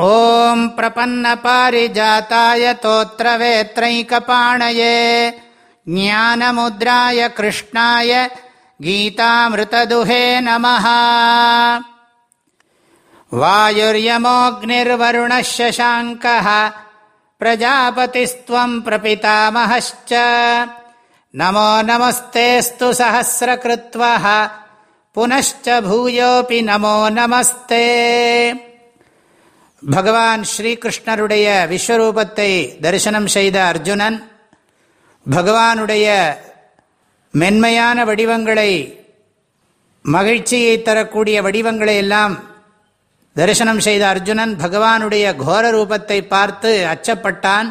ॐ प्रपन्नपारिजाताय तोत्रवेत्रैकपाणये ज्ञानमुद्राय कृष्णाय गीतामृतदुहे नमः वायुर्यमोऽग्निर्वरुणः शशाङ्कः प्रजापतिस्त्वम् प्रपितामहश्च नमो नमस्तेऽस्तु सहस्रकृत्वः पुनश्च भूयोऽपि नमो नमस्ते பகவான் ஸ்ரீகிருஷ்ணருடைய விஸ்வரூபத்தை தரிசனம் செய்த அர்ஜுனன் பகவானுடைய மென்மையான வடிவங்களை மகிழ்ச்சியை தரக்கூடிய வடிவங்களை எல்லாம் தரிசனம் செய்த அர்ஜுனன் பகவானுடைய கோர ரூபத்தை பார்த்து அச்சப்பட்டான்.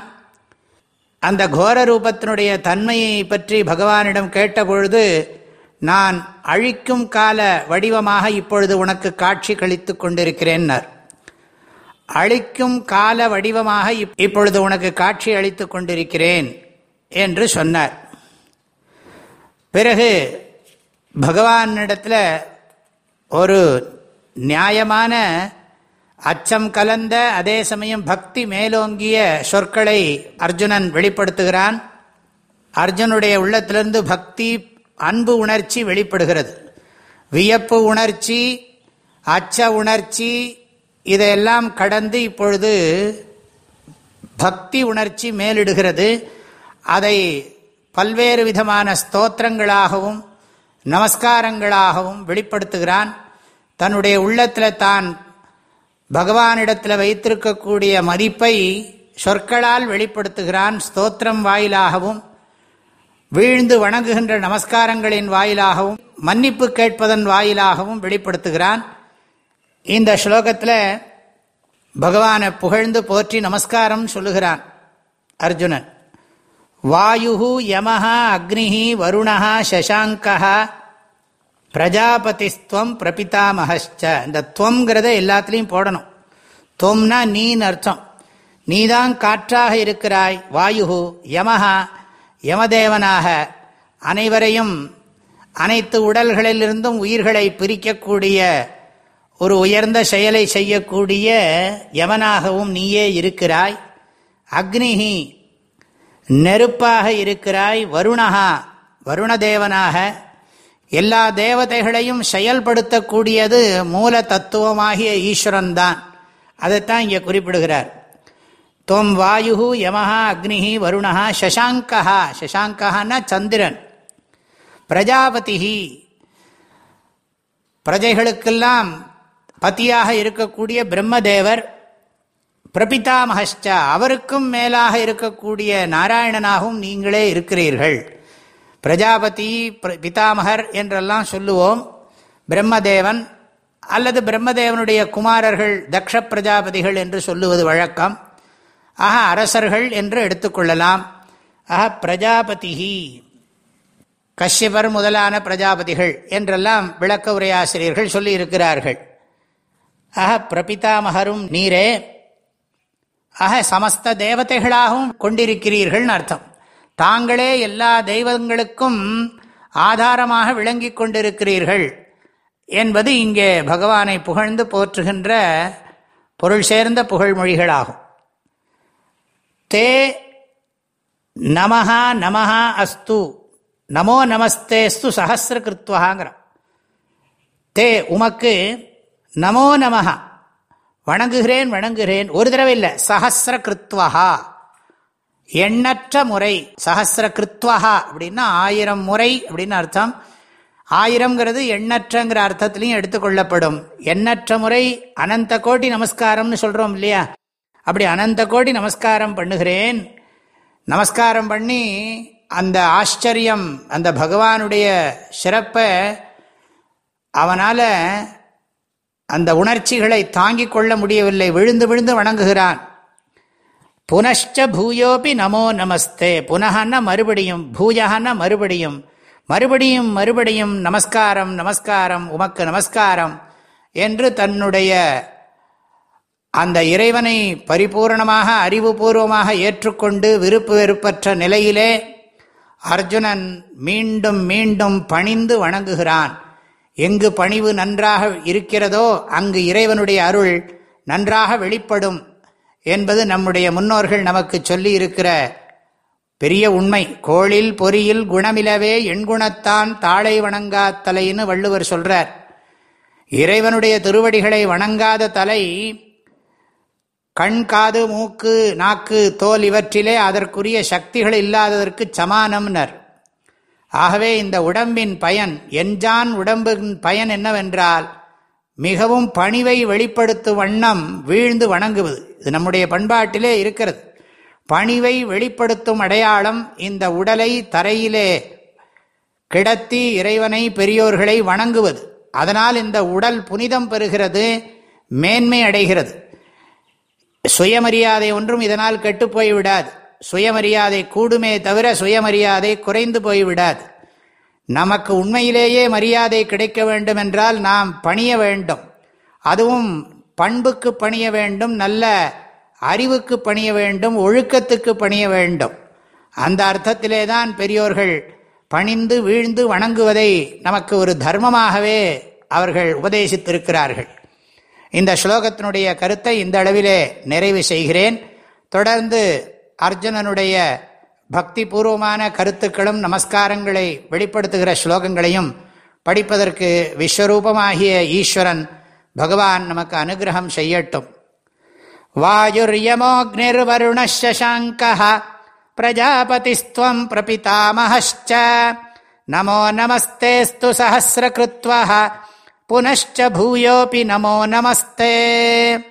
அந்த கோர ரூபத்தினுடைய தன்மையை பற்றி பகவானிடம் கேட்டபொழுது நான் அழிக்கும் கால வடிவமாக இப்பொழுது உனக்கு காட்சி கழித்து கொண்டிருக்கிறேன்னர். அழிக்கும் கால வடிவமாக இப்பொழுது உனக்கு காட்சி அளித்து கொண்டிருக்கிறேன் என்று சொன்னார். பிறகு பகவானிடத்தில் ஒரு நியாயமான அச்சம் கலந்த அதே சமயம் பக்தி மேலோங்கிய சொற்களை அர்ஜுனன் வெளிப்படுத்துகிறான். அர்ஜுனுடைய உள்ளத்திலிருந்து பக்தி அன்பு உணர்ச்சி வெளிப்படுகிறது. வியப்பு உணர்ச்சி அச்ச உணர்ச்சி இதையெல்லாம் கடந்து இப்பொழுது பக்தி உணர்ச்சி மேலிடுகிறது. அதை பல்வேறு விதமான ஸ்தோத்திரங்களாகவும் நமஸ்காரங்களாகவும் வெளிப்படுத்துகிறான். தன்னுடைய உள்ளத்தில் தான் பகவானிடத்தில் வைத்திருக்கக்கூடிய மதிப்பை சொற்களால் வெளிப்படுத்துகிறான் ஸ்தோத்திரம் வாயிலாகவும் வீழ்ந்து வணங்குகின்ற நமஸ்காரங்களின் வாயிலாகவும் மன்னிப்பு கேட்பதன் வாயிலாகவும் வெளிப்படுத்துகிறான். இந்த ஸ்லோகத்தில் பகவானை புகழ்ந்து போற்றி நமஸ்காரம் சொல்லுகிறான் அர்ஜுனன். வாயு யமஹா அக்னிஹி வருணா சசாங்கா பிரஜாபதிஸ்துவம் பிரபிதாமஹச்ச. இந்த துவங்கிறத எல்லாத்துலேயும் போடணும். துவம்னா நீன்னு அர்த்தம். நீதான் காற்றாக இருக்கிறாய் வாயு யமஹா யமதேவனாக. அனைவரையும் அனைத்து உடல்களிலிருந்தும் உயிர்களை பிரிக்கக்கூடிய ஒரு உயர்ந்த செயலை செய்யக்கூடிய யவனாகவும் நீயே இருக்கிறாய்? அக்னிஹி நெருப்பாக இருக்கிறாய் வருணகா வருணதேவனாக. எல்லா தேவதைகளையும் செயல்படுத்தக்கூடியது மூல தத்துவமாகிய ஈஸ்வரன் தான் அதைத்தான் இங்கே குறிப்பிடுகிறார். தொம் வாயு யமஹா அக்னிஹி வருணா சசாங்கா சசாங்கஹான்னா சந்திரன். பிரஜாபதி பிரஜைகளுக்கெல்லாம் பதியாக இருக்கக்கூடிய பிரம்மதேவர் பிரபிதாமகஷ்ட அவருக்கும் மேலாக இருக்கக்கூடிய நாராயணனாகவும் நீங்களே இருக்கிறீர்கள். பிரஜாபதி பிதாமகர் என்றெல்லாம் சொல்லுவோம். பிரம்மதேவன் அல்லது பிரம்மதேவனுடைய குமாரர்கள் தக்ஷ பிரஜாபதிகள் என்று சொல்லுவது வழக்கம். ஆக அரசர்கள் என்று எடுத்துக்கொள்ளலாம் ஆக பிரஜாபதி கஷ்யபர் முதலான பிரஜாபதிகள் என்றெல்லாம் விளக்க உரையாசிரியர்கள் சொல்லி இருக்கிறார்கள் ஆக பிரபிதாமகரும் நீரே. ஆக சமஸ்த தேவதைகளாகவும் கொண்டிருக்கிறீர்கள்னு அர்த்தம். தாங்களே எல்லா தெய்வங்களுக்கும் ஆதாரமாக விளங்கி கொண்டிருக்கிறீர்கள் என்பது இங்கே பகவானை புகழ்ந்து போற்றுகின்ற பொருள் சேர்ந்த புகழ்மொழிகளாகும். தே நமஹா நமஹா அஸ்து. நமோ நமஸ்தேஸ்து சஹசிர தே உமக்கு நமோ நமஹா. வணங்குகிறேன் வணங்குகிறேன். ஒரு தடவை இல்லை. சஹசிர கிருத்வஹா எண்ணற்ற முறை. சஹசிர கிருத்வஹா அப்படின்னா ஆயிரம் முறை அப்படின்னு அர்த்தம். ஆயிரம்ங்கிறது எண்ணற்றங்கிற அர்த்தத்திலையும் எடுத்துக்கொள்ளப்படும் எண்ணற்ற முறை அனந்த கோடி நமஸ்காரம்னு சொல்கிறோம் இல்லையா? அப்படி அனந்த கோடி நமஸ்காரம் பண்ணுகிறேன். நமஸ்காரம் பண்ணி அந்த ஆச்சரியம் அந்த பகவானுடைய சிறப்பை அவனால் அந்த உணர்ச்சிகளை தாங்கிக் கொள்ள முடியவில்லை. விழுந்து விழுந்து வணங்குகிறான். புனஷ்ட பூயோபி நமோ நமஸ்தே. புனகன்னா மறுபடியும் பூஜகன்னா மறுபடியும். மறுபடியும் மறுபடியும் நமஸ்காரம் நமஸ்காரம் உமக்கு நமஸ்காரம் என்று தன்னுடைய அந்த இறைவனை பரிபூர்ணமாக அறிவுபூர்வமாக ஏற்றுக்கொண்டு விருப்பு வெறுப்பற்ற நிலையிலே அர்ஜுனன் மீண்டும் மீண்டும் பணிந்து வணங்குகிறான். எங்கு பணிவு நன்றாக இருக்கிறதோ அங்கு இறைவனுடைய அருள் நன்றாக வெளிப்படும் என்பது நம்முடைய முன்னோர்கள் நமக்கு சொல்லி இருக்கிற பெரிய உண்மை. கோளில் பொறியில் குணமிலவே எண்குணத்தான் தாளை வணங்கா தலைன்னு வள்ளுவர் சொல்றார். இறைவனுடைய திருவடிகளை வணங்காத தலை கண் காது மூக்கு நாக்கு தோல் இவற்றிலே அதற்குரிய சக்திகள் இல்லாததற்கு சமானம்னர். ஆகவே இந்த உடம்பின் பயன் எஞ்சான் உடம்பின் பயன் என்னவென்றால் மிகவும் பணிவை வெளிப்படுத்தும் வண்ணம் வீழ்ந்து வணங்குவது. இது நம்முடைய பண்பாட்டிலே இருக்கிறது. பணிவை வெளிப்படுத்தும் அடையாளம் இந்த உடலை தரையிலே கிடத்தி இறைவனை பெரியோர்களை வணங்குவது. அதனால் இந்த உடல் புனிதம் பெறுகிறது மேன்மை அடைகிறது. சுயமரியாதை ஒன்றும் இதனால் கெட்டுப்போய்விடாது சுயமரியாதை கூடுமே தவிர சுயமரியாதை குறைந்து போய்விடாது. நமக்கு உண்மையிலேயே மரியாதை கிடைக்க வேண்டும் என்றால் நாம் பணிய வேண்டும். அதுவும் பண்புக்கு பணிய வேண்டும் நல்ல அறிவுக்கு பணிய வேண்டும் ஒழுக்கத்துக்கு பணிய வேண்டும். அந்த அர்த்தத்திலே தான் பெரியோர்கள் பணிந்து வீழ்ந்து வணங்குவதை நமக்கு ஒரு தர்மமாகவே அவர்கள் உபதேசித்திருக்கிறார்கள். இந்த ஸ்லோகத்தினுடைய கருத்தை இந்த அளவிலே நிறைவு செய்கிறேன். தொடர்ந்து அர்ஜுனனுடைய பக்தி பூர்வமான கருத்துக்களும் நமஸ்காரங்களை வெளிப்படுத்துகிற ஸ்லோகங்களையும் படிப்பதற்கு விஸ்வரூபமாகிய ஈஸ்வரன் பகவான் நமக்கு அனுகிரகம் செய்யட்டும். வாயுர்யமோக்னிர்வருணாங்க பிரஜாபதிஸ்துவம் பிரபிதாமஹச்ச நமோ நமஸ்தேஸ்து சஹசிரகிருத்வ புனச்ச பூயோபி நமோ நமஸ்தே